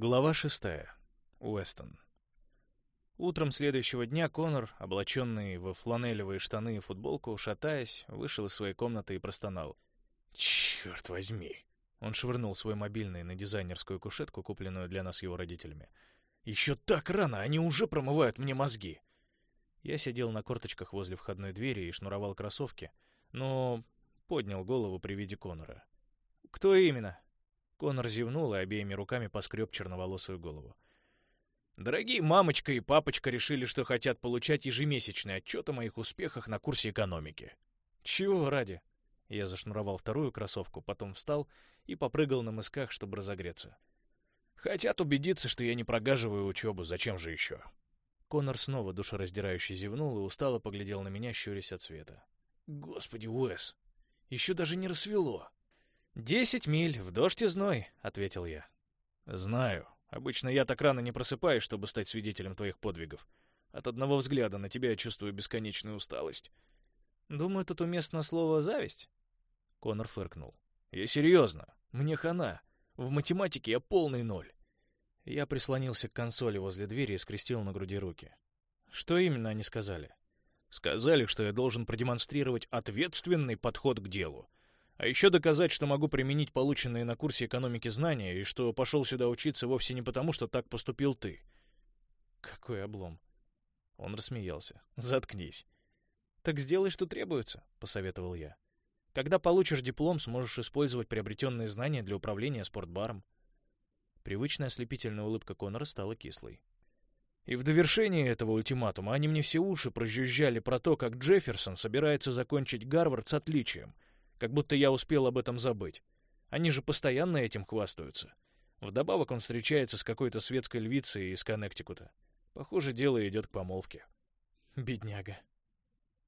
Глава шестая. Уэстон. Утром следующего дня Конор, облаченный во фланелевые штаны и футболку, шатаясь, вышел из своей комнаты и простонал. «Черт возьми!» Он швырнул свой мобильный на дизайнерскую кушетку, купленную для нас его родителями. «Еще так рано! Они уже промывают мне мозги!» Я сидел на корточках возле входной двери и шнуровал кроссовки, но поднял голову при виде Конора. «Кто именно?» Конор зевнул и обеими руками поскреб черноволосую голову. Дорогие мамочка и папочка решили, что хотят получать ежемесячный отчет о моих успехах на курсе экономики. Чего ради? Я зашнуровал вторую кроссовку, потом встал и попрыгал на мысках, чтобы разогреться. Хотят убедиться, что я не прогаживаю учебу, зачем же еще? Конор снова душераздирающе зевнул и устало поглядел на меня, щурясь от света. Господи, Уэс, еще даже не рассвело. «Десять миль, в дождь и зной», — ответил я. «Знаю. Обычно я так рано не просыпаюсь, чтобы стать свидетелем твоих подвигов. От одного взгляда на тебя я чувствую бесконечную усталость». «Думаю, тут уместно слово «зависть». Конор фыркнул. «Я серьезно. Мне хана. В математике я полный ноль». Я прислонился к консоли возле двери и скрестил на груди руки. «Что именно они сказали?» «Сказали, что я должен продемонстрировать ответственный подход к делу. А еще доказать, что могу применить полученные на курсе экономики знания, и что пошел сюда учиться вовсе не потому, что так поступил ты. Какой облом. Он рассмеялся. Заткнись. Так сделай, что требуется, посоветовал я. Когда получишь диплом, сможешь использовать приобретенные знания для управления спортбаром. Привычная ослепительная улыбка Конора стала кислой. И в довершение этого ультиматума они мне все уши прожужжали про то, как Джефферсон собирается закончить Гарвард с отличием — как будто я успел об этом забыть. Они же постоянно этим хвастаются. Вдобавок он встречается с какой-то светской львицей из Коннектикута. Похоже, дело идет к помолвке. Бедняга.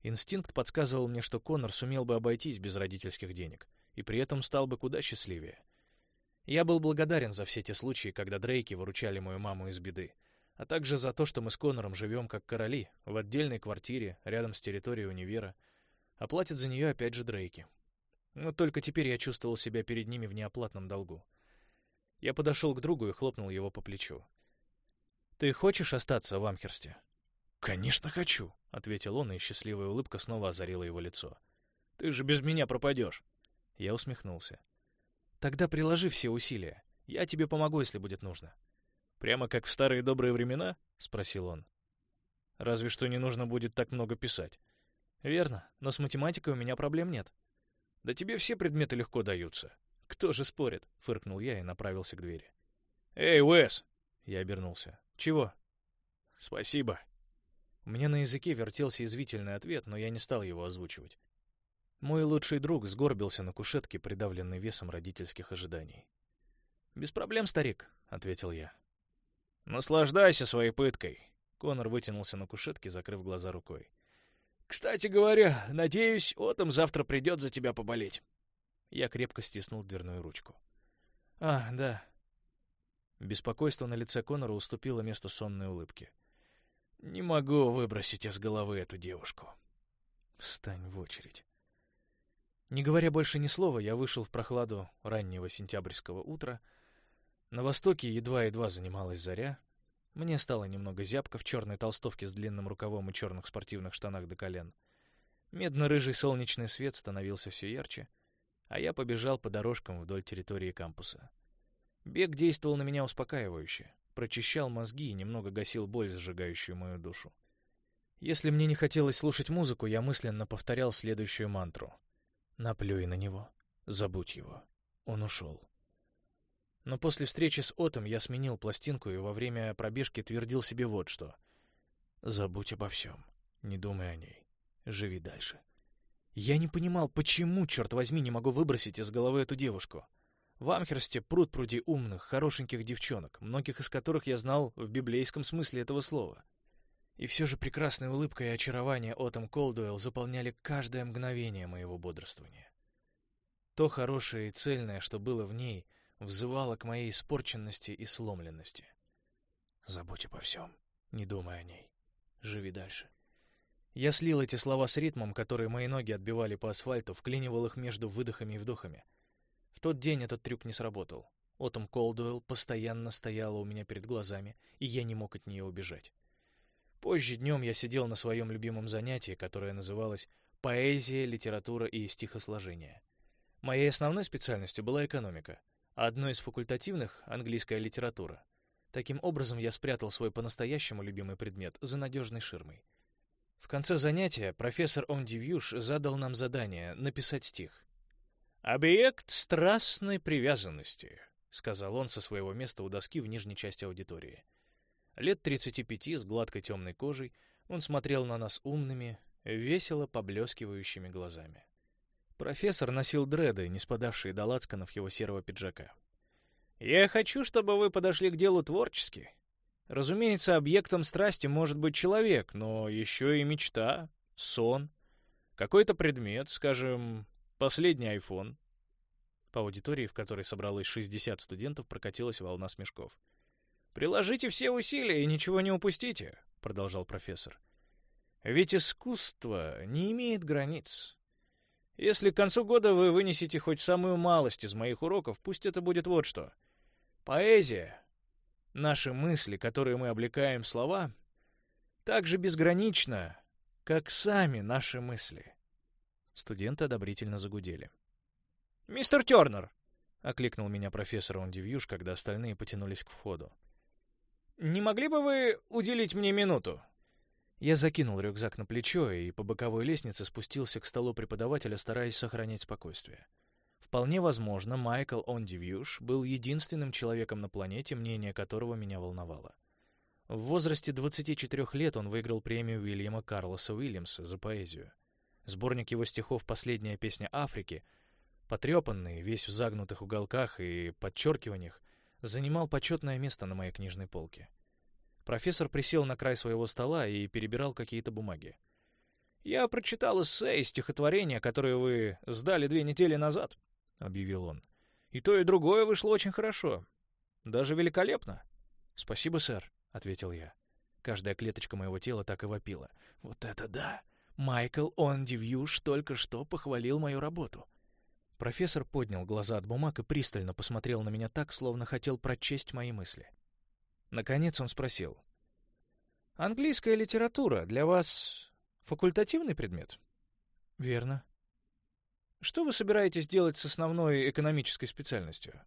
Инстинкт подсказывал мне, что Коннор сумел бы обойтись без родительских денег, и при этом стал бы куда счастливее. Я был благодарен за все те случаи, когда Дрейки выручали мою маму из беды, а также за то, что мы с Коннором живем как короли, в отдельной квартире, рядом с территорией универа. Оплатят за нее опять же Дрейки. Но только теперь я чувствовал себя перед ними в неоплатном долгу. Я подошел к другу и хлопнул его по плечу. «Ты хочешь остаться в Амхерсте?» «Конечно хочу», — ответил он, и счастливая улыбка снова озарила его лицо. «Ты же без меня пропадешь». Я усмехнулся. «Тогда приложи все усилия. Я тебе помогу, если будет нужно». «Прямо как в старые добрые времена?» — спросил он. «Разве что не нужно будет так много писать». «Верно, но с математикой у меня проблем нет». Да тебе все предметы легко даются. Кто же спорит? Фыркнул я и направился к двери. Эй, Уэс! Я обернулся. Чего? Спасибо. У меня на языке вертелся извивительный ответ, но я не стал его озвучивать. Мой лучший друг сгорбился на кушетке, придавленный весом родительских ожиданий. «Без проблем, старик», — ответил я. «Наслаждайся своей пыткой», — Конор вытянулся на кушетке, закрыв глаза рукой. Кстати говоря, надеюсь, Отом завтра придет за тебя поболеть. Я крепко стиснул дверную ручку. А, да. Беспокойство на лице Конора уступило место сонной улыбке. Не могу выбросить из головы эту девушку. Встань в очередь. Не говоря больше ни слова, я вышел в прохладу раннего сентябрьского утра. На востоке едва-едва занималась заря, мне стало немного зябко в черной толстовке с длинным рукавом и черных спортивных штанах до колен. Медно-рыжий солнечный свет становился все ярче, а я побежал по дорожкам вдоль территории кампуса. Бег действовал на меня успокаивающе, прочищал мозги и немного гасил боль, сжигающую мою душу. Если мне не хотелось слушать музыку, я мысленно повторял следующую мантру. «Наплюй на него. Забудь его. Он ушел». Но после встречи с Отом я сменил пластинку и во время пробежки твердил себе вот что. «Забудь обо всем. Не думай о ней. Живи дальше». Я не понимал, почему, черт возьми, не могу выбросить из головы эту девушку. В Амхерсте пруд пруди умных, хорошеньких девчонок, многих из которых я знал в библейском смысле этого слова. И все же прекрасная улыбка и очарование Отом Колдуэлл заполняли каждое мгновение моего бодрствования. То хорошее и цельное, что было в ней — взывала к моей испорченности и сломленности. Забудь обо всем, не думай о ней. Живи дальше. Я слил эти слова с ритмом, который мои ноги отбивали по асфальту, вклинивал их между выдохами и вдохами. В тот день этот трюк не сработал. Отом Колдуэлл постоянно стояла у меня перед глазами, и я не мог от нее убежать. Позже днем я сидел на своем любимом занятии, которое называлось «Поэзия, литература и стихосложение». Моей основной специальностью была экономика, одной из факультативных — английская литература. Таким образом, я спрятал свой по-настоящему любимый предмет за надежной ширмой. В конце занятия профессор Ондивьюш задал нам задание написать стих. «Объект страстной привязанности», — сказал он со своего места у доски в нижней части аудитории. Лет 35, с гладкой темной кожей, он смотрел на нас умными, весело поблескивающими глазами. Профессор носил дреды, не спадавшие до лацканов его серого пиджака. «Я хочу, чтобы вы подошли к делу творчески. Разумеется, объектом страсти может быть человек, но еще и мечта, сон, какой-то предмет, скажем, последний iPhone, по аудитории, в которой собралось 60 студентов, прокатилась волна смешков. «Приложите все усилия и ничего не упустите», — продолжал профессор. «Ведь искусство не имеет границ. Если к концу года вы вынесете хоть самую малость из моих уроков, пусть это будет вот что. Поэзия, наши мысли, которые мы облекаем в слова, так же безгранична, как сами наши мысли». Студенты одобрительно загудели. «Мистер Тернер!» — окликнул меня профессор Ондивьюш, когда остальные потянулись к входу. «Не могли бы вы уделить мне минуту?» Я закинул рюкзак на плечо и по боковой лестнице спустился к столу преподавателя, стараясь сохранять спокойствие. Вполне возможно, Майкл Ондивьюш был единственным человеком на планете, мнение которого меня волновало. В возрасте 24 лет он выиграл премию Уильяма Карлоса Уильямса за поэзию. Сборник его стихов «Последняя песня Африки» потрепанный, весь в загнутых уголках и подчеркиваниях, занимал почетное место на моей книжной полке. Профессор присел на край своего стола и перебирал какие-то бумаги. «Я прочитал эссе и стихотворение, которое вы сдали две недели назад», — объявил он. «И то, и другое вышло очень хорошо. Даже великолепно». «Спасибо, сэр», — ответил я. Каждая клеточка моего тела так и вопила. «Вот это да! Майкл Ондивьюш только что похвалил мою работу. Профессор поднял глаза от бумаг и пристально посмотрел на меня так, словно хотел прочесть мои мысли. Наконец он спросил. «Английская литература для вас факультативный предмет?» «Верно». «Что вы собираетесь делать с основной экономической специальностью?»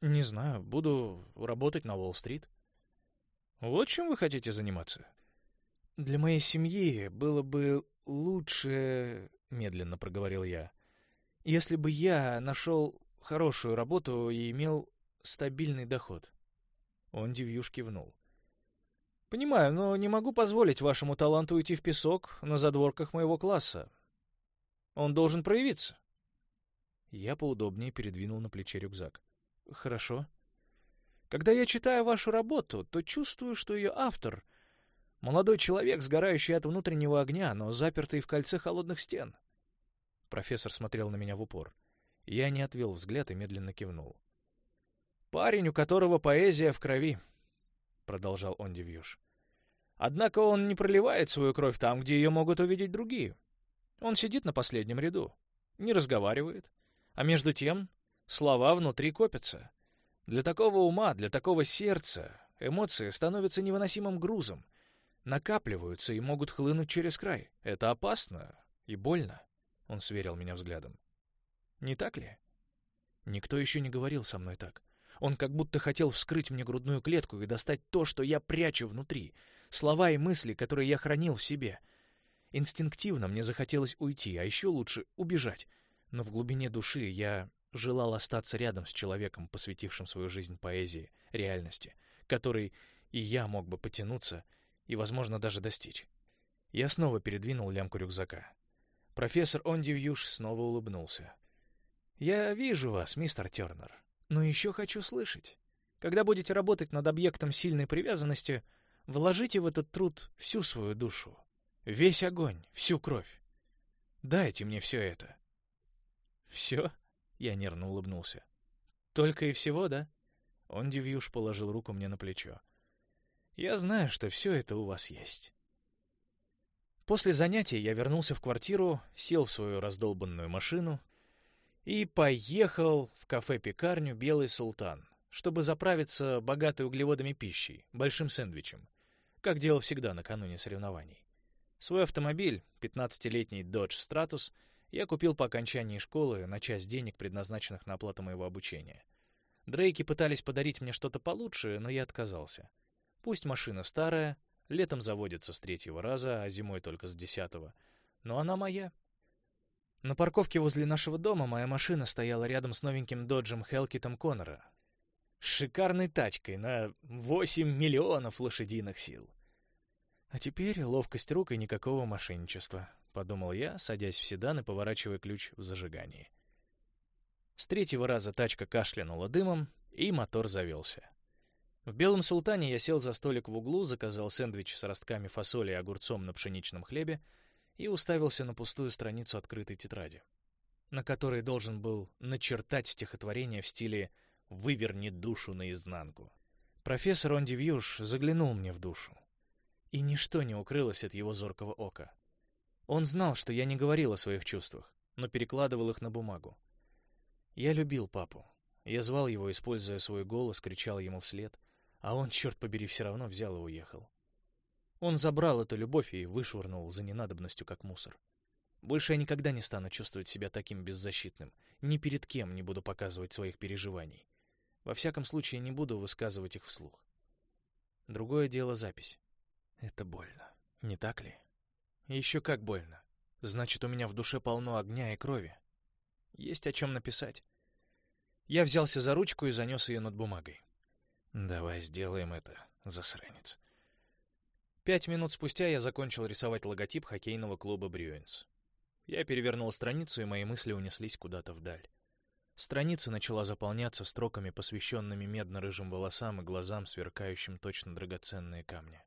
«Не знаю. Буду работать на Уолл-стрит». «Вот чем вы хотите заниматься?» «Для моей семьи было бы лучше...» — медленно проговорил я — если бы я нашел хорошую работу и имел стабильный доход. Он Дивьюш кивнул. Понимаю, но не могу позволить вашему таланту уйти в песок на задворках моего класса. Он должен проявиться. Я поудобнее передвинул на плече рюкзак. Хорошо. Когда я читаю вашу работу, то чувствую, что ее автор — молодой человек, сгорающий от внутреннего огня, но запертый в кольце холодных стен. Профессор смотрел на меня в упор. Я не отвел взгляд и медленно кивнул. «Парень, у которого поэзия в крови», — продолжал он Дивьюш. «Однако он не проливает свою кровь там, где ее могут увидеть другие. Он сидит на последнем ряду, не разговаривает, а между тем слова внутри копятся. Для такого ума, для такого сердца эмоции становятся невыносимым грузом, накапливаются и могут хлынуть через край. Это опасно и больно. Он сверил меня взглядом. «Не так ли?» Никто еще не говорил со мной так. Он как будто хотел вскрыть мне грудную клетку и достать то, что я прячу внутри, слова и мысли, которые я хранил в себе. Инстинктивно мне захотелось уйти, а еще лучше убежать. Но в глубине души я желал остаться рядом с человеком, посвятившим свою жизнь поэзии, реальности, которой и я мог бы потянуться и, возможно, даже достичь. Я снова передвинул лямку рюкзака. Профессор Ондивьюш снова улыбнулся. «Я вижу вас, мистер Тернер, но еще хочу слышать. Когда будете работать над объектом сильной привязанности, вложите в этот труд всю свою душу, весь огонь, всю кровь. Дайте мне все это». «Все?» — я нервно улыбнулся. «Только и всего, да?» Ондивьюш положил руку мне на плечо. «Я знаю, что все это у вас есть». После занятий я вернулся в квартиру, сел в свою раздолбанную машину И поехал в кафе-пекарню «Белый султан», чтобы заправиться богатой углеводами пищей, большим сэндвичем, как делал всегда накануне соревнований. Свой автомобиль, 15-летний Dodge Stratus, я купил по окончании школы на часть денег, предназначенных на оплату моего обучения. Дрейки пытались подарить мне что-то получше, но я отказался. Пусть машина старая, летом заводится с третьего раза, а зимой только с десятого, но она моя. На парковке возле нашего дома моя машина стояла рядом с новеньким доджем Хелкитом Коннора, шикарной тачкой на 8 миллионов лошадиных сил. А теперь ловкость рук и никакого мошенничества, подумал я, садясь в седан и поворачивая ключ в зажигании. С третьего раза тачка кашлянула дымом, и мотор завелся. В Белом Султане я сел за столик в углу, заказал сэндвич с ростками фасоли и огурцом на пшеничном хлебе и уставился на пустую страницу открытой тетради, на которой должен был начертать стихотворение в стиле выверни душу наизнанку. Профессор Онди Вьюш заглянул мне в душу, и ничто не укрылось от его зоркого ока. Он знал, что я не говорил о своих чувствах, но перекладывал их на бумагу. Я любил папу. Я звал его, используя свой голос, кричал ему вслед, а он, черт побери, все равно взял и уехал. Он забрал эту любовь и вышвырнул за ненадобностью, как мусор. Больше я никогда не стану чувствовать себя таким беззащитным. Ни перед кем не буду показывать своих переживаний. Во всяком случае, не буду высказывать их вслух. Другое дело запись. Это больно, не так ли? Еще как больно. Значит, у меня в душе полно огня и крови. Есть о чем написать. Я взялся за ручку и занес ее над бумагой. Давай сделаем это, засранец. Пять минут спустя я закончил рисовать логотип хоккейного клуба «Брюинс». Я перевернул страницу, и мои мысли унеслись куда-то вдаль. Страница начала заполняться строками, посвященными медно-рыжим волосам и глазам, сверкающим точно драгоценные камни.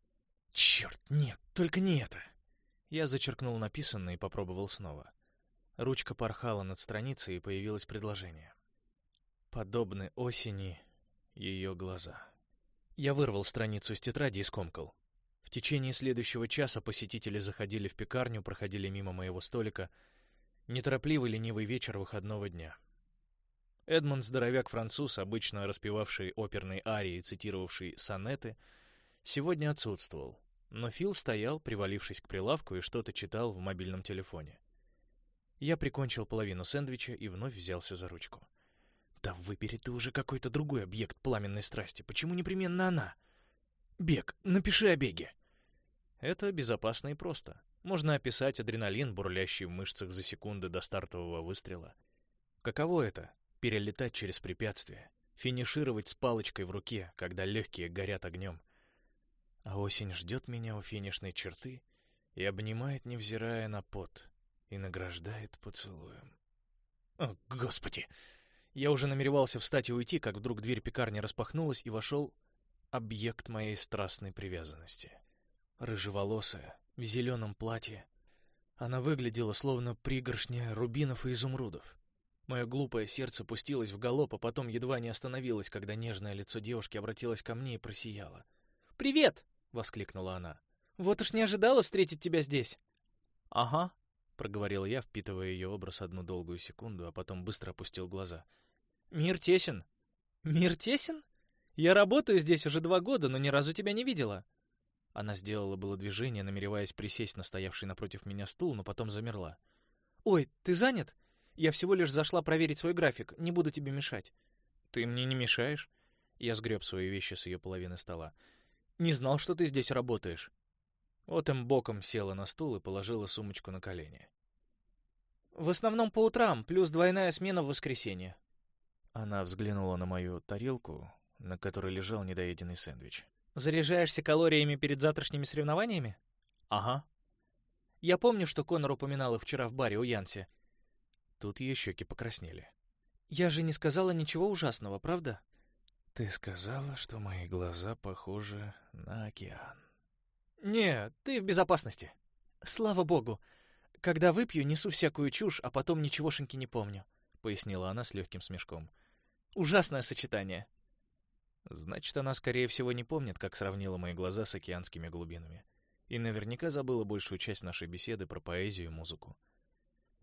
Черт, нет, только не это. Я зачеркнул написанное и попробовал снова. Ручка порхала над страницей, и появилось предложение. Подобны осени ее глаза. Я вырвал страницу из тетради и скомкал. В течение следующего часа посетители заходили в пекарню, проходили мимо моего столика. Неторопливый ленивый вечер выходного дня. Эдмонд здоровяк-француз, обычно распевавший оперные арии и цитировавший сонеты, сегодня отсутствовал, но Фил стоял, привалившись к прилавку, и что-то читал в мобильном телефоне. Я прикончил половину сэндвича и вновь взялся за ручку. «Да выбери ты уже какой-то другой объект пламенной страсти. Почему непременно она?» «Бег. Напиши о беге». Это безопасно и просто. Можно описать адреналин, бурлящий в мышцах за секунды до стартового выстрела. Каково это перелетать через препятствия, финишировать с палочкой в руке, когда легкие горят огнем. А осень ждет меня у финишной черты и обнимает, невзирая на пот, и награждает поцелуем. О, Господи! Я уже намеревался встать и уйти, как вдруг дверь пекарни распахнулась, и вошел объект моей страстной привязанности. Рыжеволосая, в зеленом платье. Она выглядела словно пригоршня рубинов и изумрудов. Мое глупое сердце пустилось в галоп, а потом едва не остановилось, когда нежное лицо девушки обратилось ко мне и просияло. «Привет!» — воскликнула она. «Вот уж не ожидала встретить тебя здесь!» «Ага», — проговорил я, впитывая ее образ одну долгую секунду, а потом быстро опустил глаза. «Мир тесен». «Мир тесен? Я работаю здесь уже два года, но ни разу тебя не видела». Она сделала было движение, намереваясь присесть на стоявший напротив меня стул, но потом замерла. «Ой, ты занят? Я всего лишь зашла проверить свой график, не буду тебе мешать». «Ты мне не мешаешь?» Я сгреб свои вещи с ее половины стола. «Не знал, что ты здесь работаешь». Вот им боком села на стул и положила сумочку на колени. «В основном по утрам, плюс двойная смена в воскресенье». Она взглянула на мою тарелку, на которой лежал недоеденный сэндвич. «Заряжаешься калориями перед завтрашними соревнованиями?» «Ага». «Я помню, что Конор упоминал их вчера в баре у Янси. Тут ее щеки покраснели. «Я же не сказала ничего ужасного, правда?» «Ты сказала, что мои глаза похожи на океан». «Не, ты в безопасности. Слава богу. Когда выпью, несу всякую чушь, а потом ничегошеньки не помню», — пояснила она с легким смешком. «Ужасное сочетание». Значит, она, скорее всего, не помнит, как сравнила мои глаза с океанскими глубинами. И наверняка забыла большую часть нашей беседы про поэзию и музыку.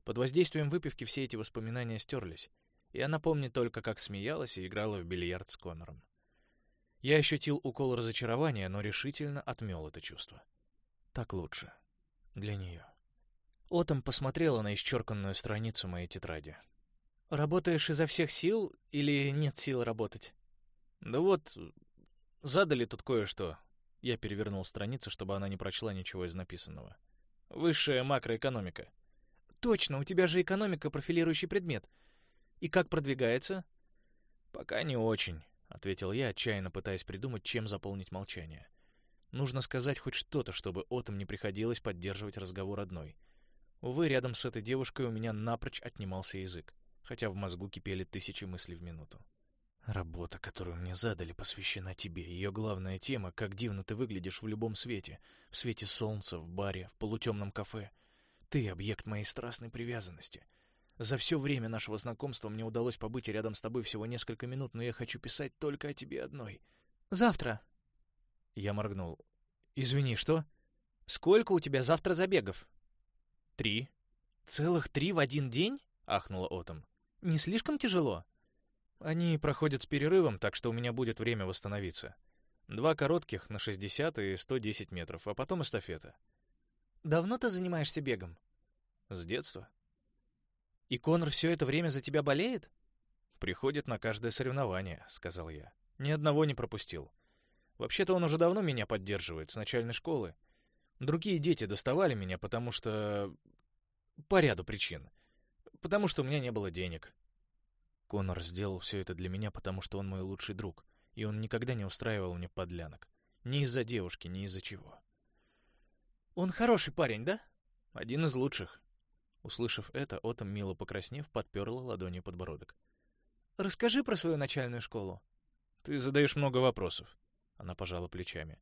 Под воздействием выпивки все эти воспоминания стерлись, и она помнит только, как смеялась и играла в бильярд с Конором. Я ощутил укол разочарования, но решительно отмел это чувство. Так лучше. Для нее. Отом посмотрела на исчерканную страницу моей тетради. «Работаешь изо всех сил или нет сил работать?» «Да вот, задали тут кое-что». Я перевернул страницу, чтобы она не прочла ничего из написанного. «Высшая макроэкономика». «Точно, у тебя же экономика — профилирующий предмет. И как продвигается?» «Пока не очень», — ответил я, отчаянно пытаясь придумать, чем заполнить молчание. Нужно сказать хоть что-то, чтобы Отом не приходилось поддерживать разговор одной. Увы, рядом с этой девушкой у меня напрочь отнимался язык, хотя в мозгу кипели тысячи мыслей в минуту. Работа, которую мне задали, посвящена тебе. Ее главная тема — как дивно ты выглядишь в любом свете. В свете солнца, в баре, в полутемном кафе. Ты — объект моей страстной привязанности. За все время нашего знакомства мне удалось побыть рядом с тобой всего несколько минут, но я хочу писать только о тебе одной. Завтра. Я моргнул. Извини, что? Сколько у тебя завтра забегов? Три. Целых три в один день? Ахнула Отом. Не слишком тяжело? Они проходят с перерывом, так что у меня будет время восстановиться. Два коротких на 60 и 110 метров, а потом эстафета. Давно ты занимаешься бегом? С детства. И Конор все это время за тебя болеет? Приходит на каждое соревнование, сказал я. Ни одного не пропустил. Вообще-то он уже давно меня поддерживает, с начальной школы. Другие дети доставали меня, потому что... По ряду причин. Потому что у меня не было денег. Конор сделал все это для меня, потому что он мой лучший друг, и он никогда не устраивал мне подлянок. Ни из-за девушки, ни из-за чего. «Он хороший парень, да?» «Один из лучших». Услышав это, Отом, мило покраснев, подперла ладонью подбородок. «Расскажи про свою начальную школу». «Ты задаешь много вопросов». Она пожала плечами.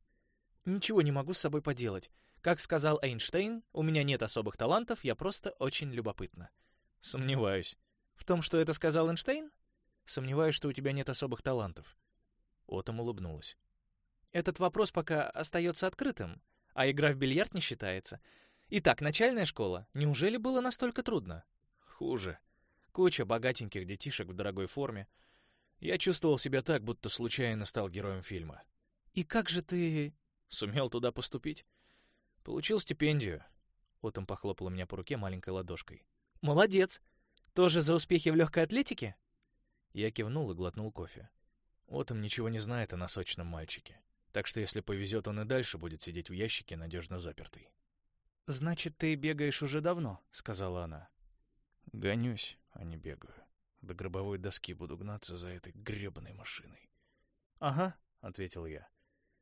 «Ничего не могу с собой поделать. Как сказал Эйнштейн, у меня нет особых талантов, я просто очень любопытна». «Сомневаюсь». «В том, что это сказал Эйнштейн?» «Сомневаюсь, что у тебя нет особых талантов». Отом улыбнулась. «Этот вопрос пока остается открытым, а игра в бильярд не считается. Итак, начальная школа. Неужели было настолько трудно?» «Хуже. Куча богатеньких детишек в дорогой форме. Я чувствовал себя так, будто случайно стал героем фильма. «И как же ты...» «Сумел туда поступить?» «Получил стипендию». Отом похлопала меня по руке маленькой ладошкой. «Молодец! Тоже за успехи в легкой атлетике?» Я кивнул и глотнул кофе. Отом ничего не знает о носочном мальчике. Так что если повезет, он и дальше будет сидеть в ящике, надежно запертый. «Значит, ты бегаешь уже давно», — сказала она. «Гонюсь, а не бегаю. До гробовой доски буду гнаться за этой гребаной машиной». «Ага», — ответил я.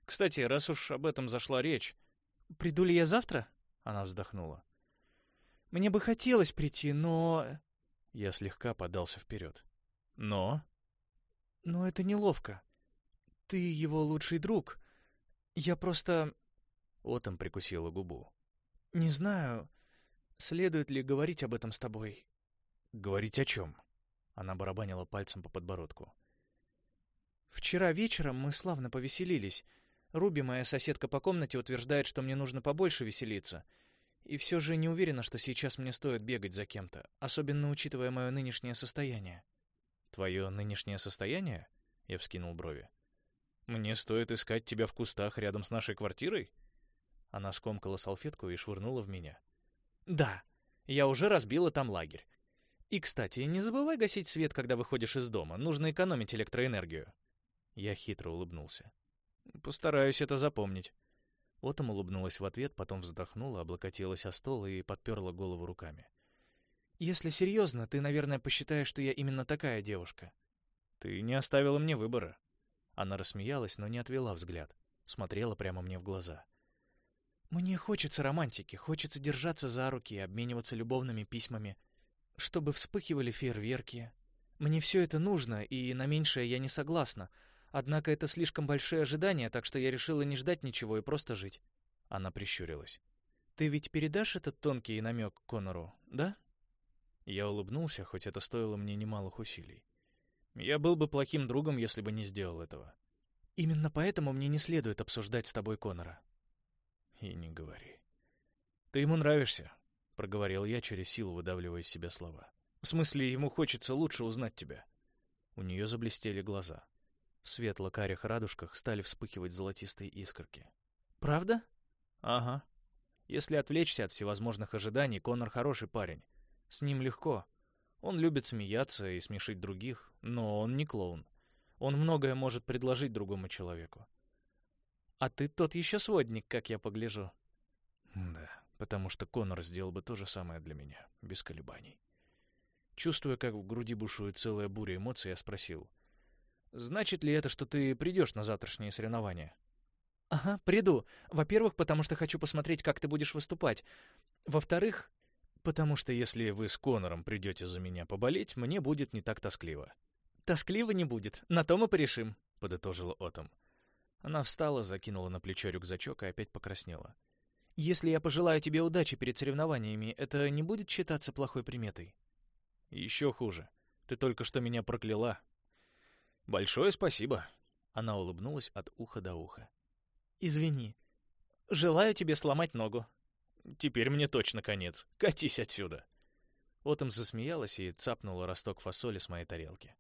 Кстати, раз уж об этом зашла речь... «Приду ли я завтра?» — она вздохнула. «Мне бы хотелось прийти, но...» Я слегка подался вперед. «Но?» «Но это неловко. Ты его лучший друг. Я просто...» Отом прикусила губу. «Не знаю, следует ли говорить об этом с тобой». «Говорить о чем?» Она барабанила пальцем по подбородку. «Вчера вечером мы славно повеселились. Руби, моя соседка по комнате, утверждает, что мне нужно побольше веселиться. И все же не уверена, что сейчас мне стоит бегать за кем-то, особенно учитывая мое нынешнее состояние. «Твое нынешнее состояние?» — я вскинул брови. «Мне стоит искать тебя в кустах рядом с нашей квартирой?» Она скомкала салфетку и швырнула в меня. «Да, я уже разбила там лагерь. И, кстати, не забывай гасить свет, когда выходишь из дома. Нужно экономить электроэнергию». Я хитро улыбнулся. Постараюсь это запомнить. Отом улыбнулась в ответ, потом вздохнула, облокотилась о стол и подперла голову руками. «Если серьезно, ты, наверное, посчитаешь, что я именно такая девушка». «Ты не оставила мне выбора». Она рассмеялась, но не отвела взгляд. Смотрела прямо мне в глаза. «Мне хочется романтики, хочется держаться за руки, обмениваться любовными письмами, чтобы вспыхивали фейерверки. Мне все это нужно, и на меньшее я не согласна, Однако это слишком большие ожидания, так что я решила не ждать ничего и просто жить. Она прищурилась. Ты ведь передашь этот тонкий намек Конору, да? Я улыбнулся, хоть это стоило мне немалых усилий. Я был бы плохим другом, если бы не сделал этого. Именно поэтому мне не следует обсуждать с тобой Конора. И не говори. Ты ему нравишься. — проговорил я через силу, выдавливая из себя слова. «В смысле, ему хочется лучше узнать тебя». У нее заблестели глаза. В светло-карих радужках стали вспыхивать золотистые искорки. «Правда?» «Ага. Если отвлечься от всевозможных ожиданий, Конор хороший парень. С ним легко. Он любит смеяться и смешить других, но он не клоун. Он многое может предложить другому человеку. А ты тот еще сводник, как я погляжу. Да, потому что Конор сделал бы то же самое для меня, без колебаний. Чувствуя, как в груди бушует целая буря эмоций, я спросил. «Значит ли это, что ты придешь на завтрашние соревнования?» «Ага, приду. Во-первых, потому что хочу посмотреть, как ты будешь выступать. Во-вторых, потому что если вы с Конором придете за меня поболеть, мне будет не так тоскливо». «Тоскливо не будет. На то мы порешим», — подытожила Отом. Она встала, закинула на плечо рюкзачок и опять покраснела. «Если я пожелаю тебе удачи перед соревнованиями, это не будет считаться плохой приметой?» «Еще хуже. Ты только что меня прокляла». «Большое спасибо». Она улыбнулась от уха до уха. Извини. Желаю тебе сломать ногу. Теперь мне точно конец. Катись отсюда. Отом засмеялась и цапнула росток фасоли с моей тарелки.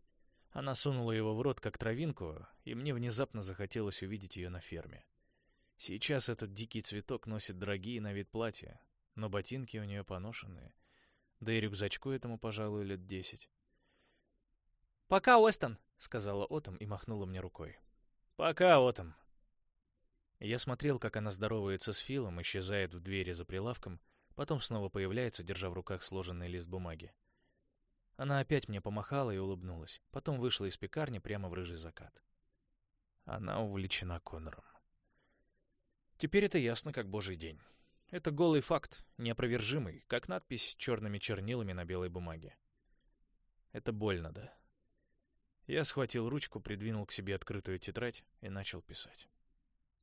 Она сунула его в рот, как травинку, и мне внезапно захотелось увидеть ее на ферме. Сейчас этот дикий цветок носит дорогие на вид платья, но ботинки у нее поношенные. Да и рюкзачку этому, пожалуй, лет десять. «Пока, Остон!» — сказала Отом и махнула мне рукой. «Пока, Отом!» Я смотрел, как она здоровается с Филом, исчезает в двери за прилавком, потом снова появляется, держа в руках сложенный лист бумаги. Она опять мне помахала и улыбнулась, потом вышла из пекарни прямо в рыжий закат. Она увлечена Конором. Теперь это ясно, как божий день. Это голый факт, неопровержимый, как надпись черными чернилами на белой бумаге. Это больно, да? Я схватил ручку, придвинул к себе открытую тетрадь и начал писать.